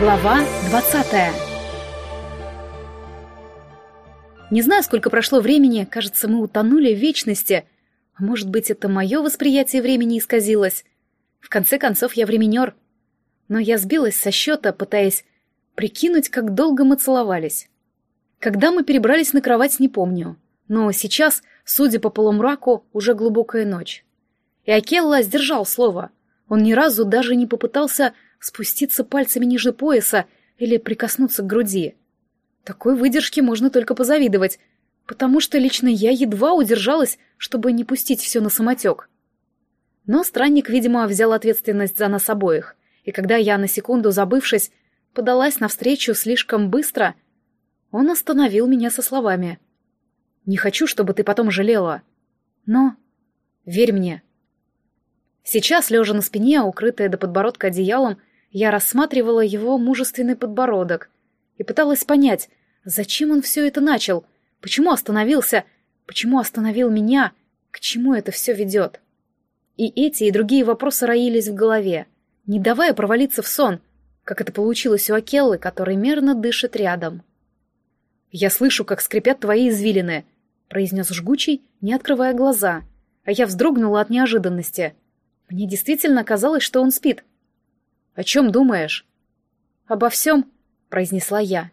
Глава 20 Не знаю, сколько прошло времени, кажется, мы утонули в вечности. А может быть, это мое восприятие времени исказилось? В конце концов, я временер. Но я сбилась со счета, пытаясь прикинуть, как долго мы целовались. Когда мы перебрались на кровать, не помню. Но сейчас, судя по полумраку, уже глубокая ночь. И Акелла сдержал слово. Он ни разу даже не попытался спуститься пальцами ниже пояса или прикоснуться к груди. Такой выдержке можно только позавидовать, потому что лично я едва удержалась, чтобы не пустить все на самотек. Но странник, видимо, взял ответственность за нас обоих, и когда я, на секунду забывшись, подалась навстречу слишком быстро, он остановил меня со словами. «Не хочу, чтобы ты потом жалела. Но верь мне». Сейчас, лежа на спине, укрытая до подбородка одеялом, я рассматривала его мужественный подбородок и пыталась понять, зачем он все это начал, почему остановился, почему остановил меня, к чему это все ведет. И эти, и другие вопросы роились в голове, не давая провалиться в сон, как это получилось у Акеллы, который мерно дышит рядом. «Я слышу, как скрипят твои извилины», — произнес жгучий, не открывая глаза, а я вздрогнула от неожиданности. Мне действительно казалось, что он спит — «О чем думаешь?» «Обо всем», — произнесла я.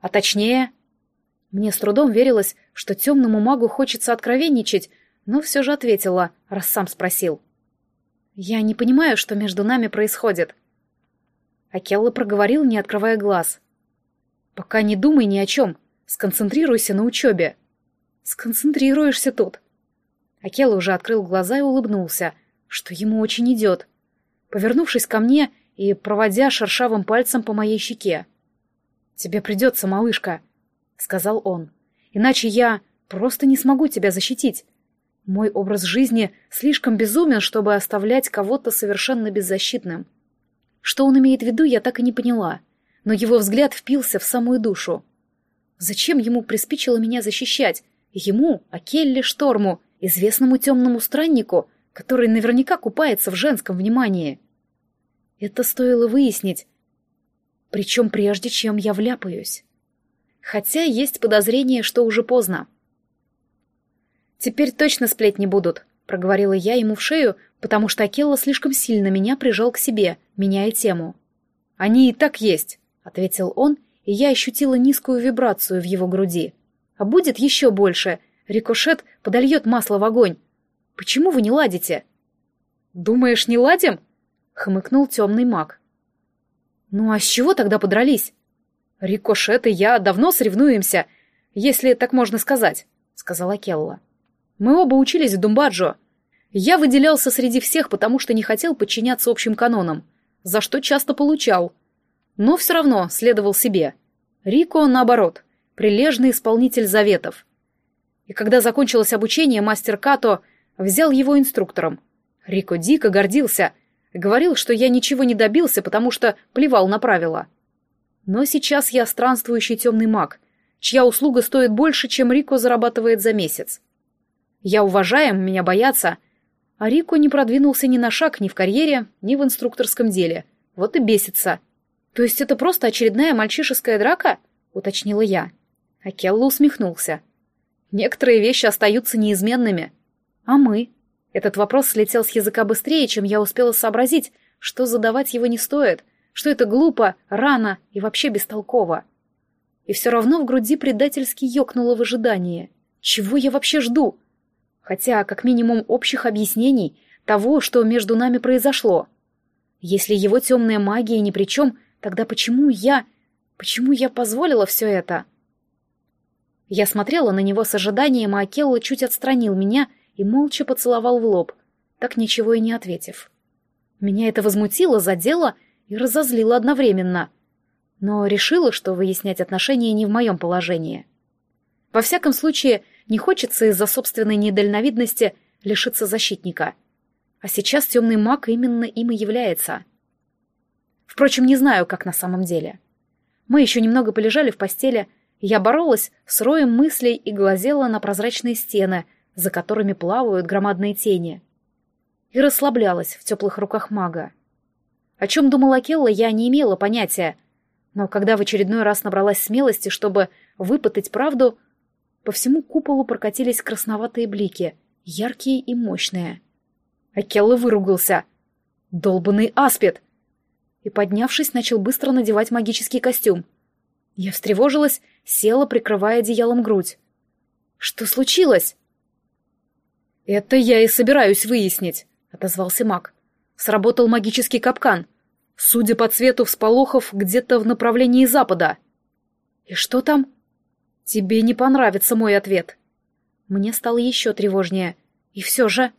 «А точнее...» Мне с трудом верилось, что темному магу хочется откровенничать, но все же ответила, раз сам спросил. «Я не понимаю, что между нами происходит». Акелла проговорил, не открывая глаз. «Пока не думай ни о чем. Сконцентрируйся на учебе». «Сконцентрируешься тут». Акелла уже открыл глаза и улыбнулся, что ему очень идет. Повернувшись ко мне, и проводя шершавым пальцем по моей щеке. «Тебе придется, малышка», — сказал он. «Иначе я просто не смогу тебя защитить. Мой образ жизни слишком безумен, чтобы оставлять кого-то совершенно беззащитным». Что он имеет в виду, я так и не поняла, но его взгляд впился в самую душу. Зачем ему приспичило меня защищать? Ему, а Келли Шторму, известному темному страннику, который наверняка купается в женском внимании. Это стоило выяснить, причем прежде чем я вляпаюсь. Хотя есть подозрение, что уже поздно. «Теперь точно сплетни будут», — проговорила я ему в шею, потому что Акелла слишком сильно меня прижал к себе, меняя тему. «Они и так есть», — ответил он, и я ощутила низкую вибрацию в его груди. «А будет еще больше. Рикошет подольет масло в огонь. Почему вы не ладите?» «Думаешь, не ладим?» Хмыкнул темный маг. «Ну а с чего тогда подрались?» «Рикошет и я давно соревнуемся, если так можно сказать», — сказала Келла. «Мы оба учились в Думбаджо. Я выделялся среди всех, потому что не хотел подчиняться общим канонам, за что часто получал. Но все равно следовал себе. Рико, наоборот, прилежный исполнитель заветов. И когда закончилось обучение, мастер Като взял его инструктором. Рико дико гордился, Говорил, что я ничего не добился, потому что плевал на правила. Но сейчас я странствующий темный маг, чья услуга стоит больше, чем Рико зарабатывает за месяц. Я уважаем, меня боятся, а Рико не продвинулся ни на шаг ни в карьере, ни в инструкторском деле. Вот и бесится. То есть это просто очередная мальчишеская драка? Уточнила я. А Келла усмехнулся. Некоторые вещи остаются неизменными. А мы? Этот вопрос слетел с языка быстрее, чем я успела сообразить, что задавать его не стоит, что это глупо, рано и вообще бестолково. И все равно в груди предательски ёкнуло в ожидании. Чего я вообще жду? Хотя, как минимум, общих объяснений того, что между нами произошло. Если его темная магия ни при чем, тогда почему я... Почему я позволила все это? Я смотрела на него с ожиданием, а Акелла чуть отстранил меня — и молча поцеловал в лоб, так ничего и не ответив. Меня это возмутило, задело и разозлило одновременно, но решила, что выяснять отношения не в моем положении. Во всяком случае, не хочется из-за собственной недальновидности лишиться защитника. А сейчас темный маг именно им и является. Впрочем, не знаю, как на самом деле. Мы еще немного полежали в постели, я боролась с роем мыслей и глазела на прозрачные стены — за которыми плавают громадные тени. И расслаблялась в теплых руках мага. О чем думала Келла, я не имела понятия, Но когда в очередной раз набралась смелости, чтобы выпытать правду, по всему куполу прокатились красноватые блики, яркие и мощные. Акелла выругался. «Долбанный аспид!» И, поднявшись, начал быстро надевать магический костюм. Я встревожилась, села, прикрывая одеялом грудь. «Что случилось?» «Это я и собираюсь выяснить», — отозвался маг. «Сработал магический капкан. Судя по цвету всполохов, где-то в направлении запада». «И что там?» «Тебе не понравится мой ответ». Мне стало еще тревожнее. И все же...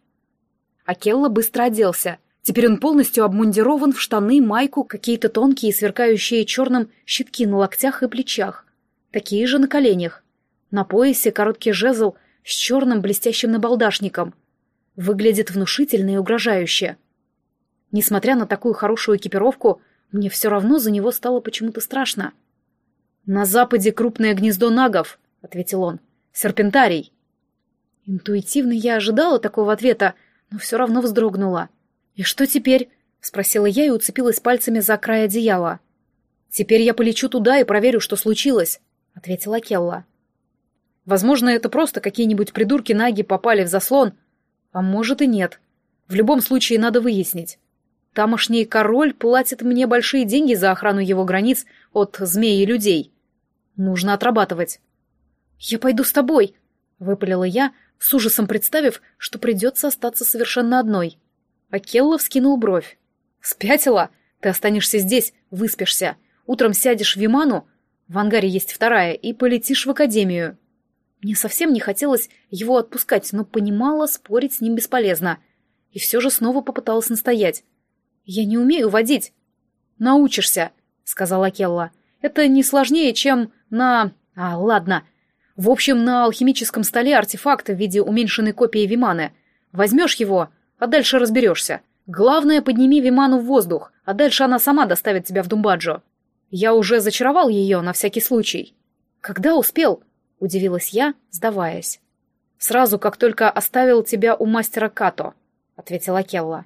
Акелла быстро оделся. Теперь он полностью обмундирован в штаны, майку, какие-то тонкие, сверкающие черным щитки на локтях и плечах. Такие же на коленях. На поясе короткий жезл с черным блестящим набалдашником. Выглядит внушительно и угрожающе. Несмотря на такую хорошую экипировку, мне все равно за него стало почему-то страшно. «На западе крупное гнездо нагов», — ответил он. «Серпентарий». Интуитивно я ожидала такого ответа, но все равно вздрогнула. «И что теперь?» — спросила я и уцепилась пальцами за край одеяла. «Теперь я полечу туда и проверю, что случилось», — ответила Келла. «Возможно, это просто какие-нибудь придурки-наги попали в заслон, а может и нет. В любом случае надо выяснить. Тамошний король платит мне большие деньги за охрану его границ от змей и людей. Нужно отрабатывать». «Я пойду с тобой», — выпалила я, с ужасом представив, что придется остаться совершенно одной. Акелла вскинул бровь. «Спятила? Ты останешься здесь, выспишься. Утром сядешь в Виману, в ангаре есть вторая, и полетишь в академию». Мне совсем не хотелось его отпускать, но понимала, спорить с ним бесполезно. И все же снова попыталась настоять. «Я не умею водить». «Научишься», — сказала Келла. «Это не сложнее, чем на... А, ладно. В общем, на алхимическом столе артефакт в виде уменьшенной копии Виманы. Возьмешь его, а дальше разберешься. Главное, подними Виману в воздух, а дальше она сама доставит тебя в Думбаджо. Я уже зачаровал ее на всякий случай. Когда успел? Удивилась я, сдаваясь. Сразу, как только оставил тебя у мастера Като, ответила Келла.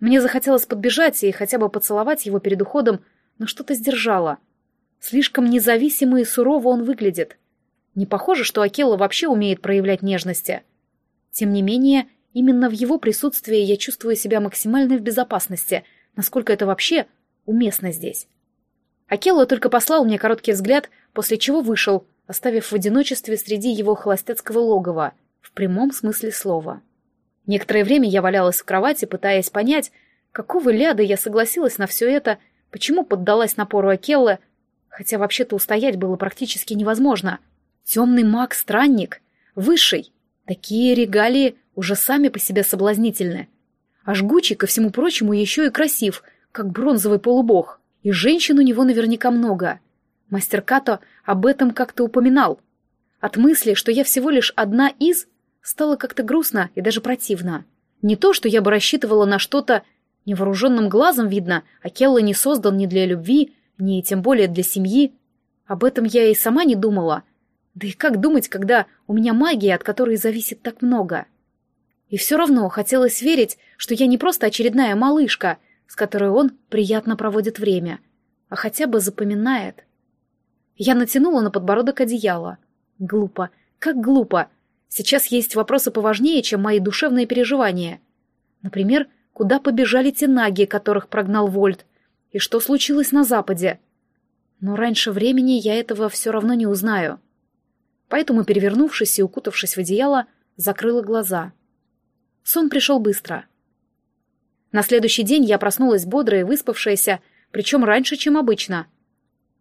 Мне захотелось подбежать и хотя бы поцеловать его перед уходом, но что-то сдержало. Слишком независимо и сурово он выглядит. Не похоже, что Акелла вообще умеет проявлять нежности. Тем не менее, именно в его присутствии я чувствую себя максимально в безопасности, насколько это вообще уместно здесь. Акелла только послал мне короткий взгляд, после чего вышел, оставив в одиночестве среди его холостяцкого логова, в прямом смысле слова. Некоторое время я валялась в кровати, пытаясь понять, какого ляда я согласилась на все это, почему поддалась напору Акеллы, хотя вообще-то устоять было практически невозможно. Темный маг-странник, высший, такие регалии уже сами по себе соблазнительны. А жгучий, ко всему прочему, еще и красив, как бронзовый полубог. И женщин у него наверняка много. Мастер Като об этом как-то упоминал. От мысли, что я всего лишь одна из, стало как-то грустно и даже противно. Не то, что я бы рассчитывала на что-то невооруженным глазом видно, а Келла не создан ни для любви, ни тем более для семьи. Об этом я и сама не думала. Да и как думать, когда у меня магия, от которой зависит так много? И все равно хотелось верить, что я не просто очередная малышка, с которой он приятно проводит время, а хотя бы запоминает. Я натянула на подбородок одеяло. Глупо, как глупо. Сейчас есть вопросы поважнее, чем мои душевные переживания. Например, куда побежали те наги, которых прогнал Вольт, и что случилось на Западе. Но раньше времени я этого все равно не узнаю. Поэтому, перевернувшись и укутавшись в одеяло, закрыла глаза. Сон пришел быстро — на следующий день я проснулась бодрая и выспавшаяся, причем раньше, чем обычно.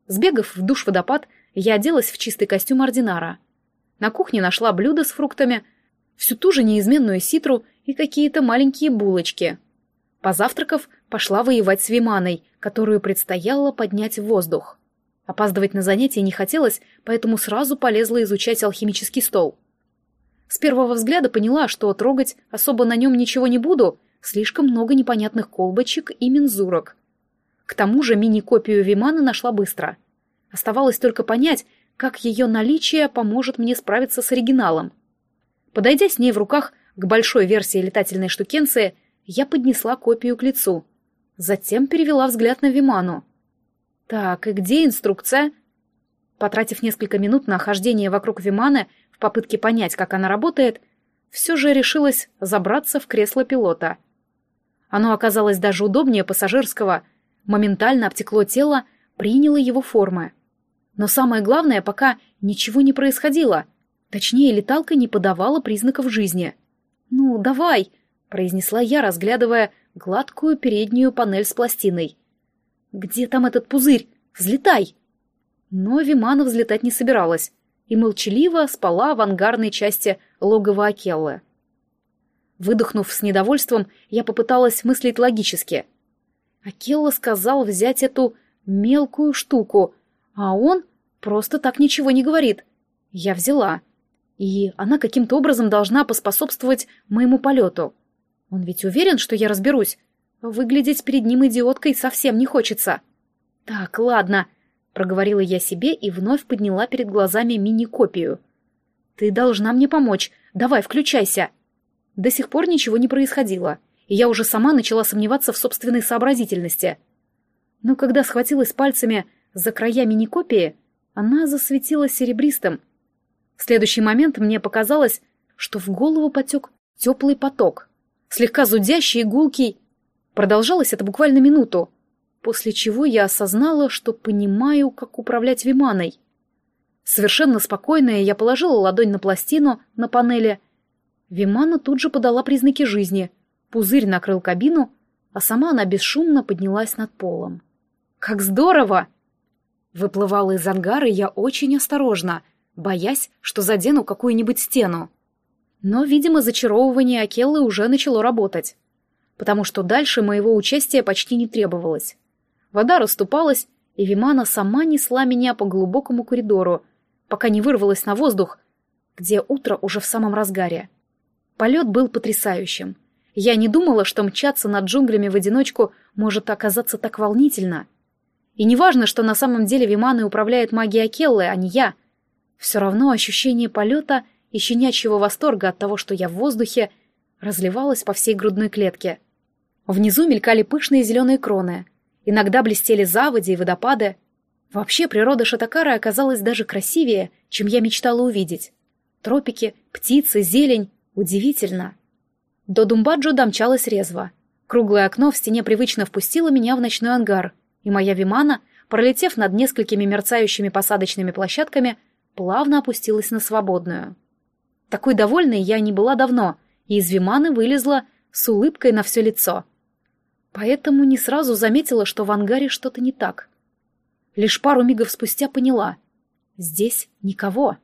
Сбегав в душ-водопад, я оделась в чистый костюм ординара. На кухне нашла блюдо с фруктами, всю ту же неизменную ситру и какие-то маленькие булочки. Позавтракав, пошла воевать с Виманой, которую предстояло поднять в воздух. Опаздывать на занятия не хотелось, поэтому сразу полезла изучать алхимический стол. С первого взгляда поняла, что трогать особо на нем ничего не буду, слишком много непонятных колбочек и мензурок. К тому же мини-копию Вимана нашла быстро. Оставалось только понять, как ее наличие поможет мне справиться с оригиналом. Подойдя с ней в руках к большой версии летательной штукенции, я поднесла копию к лицу. Затем перевела взгляд на Виману. Так, и где инструкция? Потратив несколько минут на хождение вокруг Виманы в попытке понять, как она работает, все же решилась забраться в кресло пилота. Оно оказалось даже удобнее пассажирского, моментально обтекло тело, приняло его формы. Но самое главное, пока ничего не происходило. Точнее, леталка не подавала признаков жизни. «Ну, давай!» — произнесла я, разглядывая гладкую переднюю панель с пластиной. «Где там этот пузырь? Взлетай!» Но Вимана взлетать не собиралась и молчаливо спала в ангарной части логова Акеллы. Выдохнув с недовольством, я попыталась мыслить логически. Акелла сказал взять эту мелкую штуку, а он просто так ничего не говорит. Я взяла. И она каким-то образом должна поспособствовать моему полету. Он ведь уверен, что я разберусь. Выглядеть перед ним идиоткой совсем не хочется. Так, ладно, проговорила я себе и вновь подняла перед глазами мини-копию. Ты должна мне помочь. Давай, включайся. До сих пор ничего не происходило, и я уже сама начала сомневаться в собственной сообразительности. Но когда схватилась пальцами за края мини-копии, она засветилась серебристым. В следующий момент мне показалось, что в голову потек теплый поток, слегка зудящий и гулкий. Продолжалось это буквально минуту, после чего я осознала, что понимаю, как управлять Виманой. Совершенно спокойная, я положила ладонь на пластину на панели. Вимана тут же подала признаки жизни. Пузырь накрыл кабину, а сама она бесшумно поднялась над полом. «Как здорово!» Выплывала из ангара я очень осторожно, боясь, что задену какую-нибудь стену. Но, видимо, зачаровывание Акеллы уже начало работать, потому что дальше моего участия почти не требовалось. Вода расступалась, и Вимана сама несла меня по глубокому коридору, пока не вырвалась на воздух, где утро уже в самом разгаре. Полет был потрясающим. Я не думала, что мчаться над джунглями в одиночку может оказаться так волнительно — и неважно, что на самом деле Виманы управляет магией Келлы, а не я. Все равно ощущение полета и щенячьего восторга от того, что я в воздухе, разливалось по всей грудной клетке. Внизу мелькали пышные зеленые кроны. Иногда блестели заводи и водопады. Вообще природа Шатакара оказалась даже красивее, чем я мечтала увидеть. Тропики, птицы, зелень. Удивительно. До Думбаджо домчалась резво. Круглое окно в стене привычно впустило меня в ночной ангар — и моя Вимана, пролетев над несколькими мерцающими посадочными площадками, плавно опустилась на свободную. Такой довольной я не была давно, и из Виманы вылезла с улыбкой на все лицо. Поэтому не сразу заметила, что в ангаре что-то не так. Лишь пару мигов спустя поняла — здесь никого.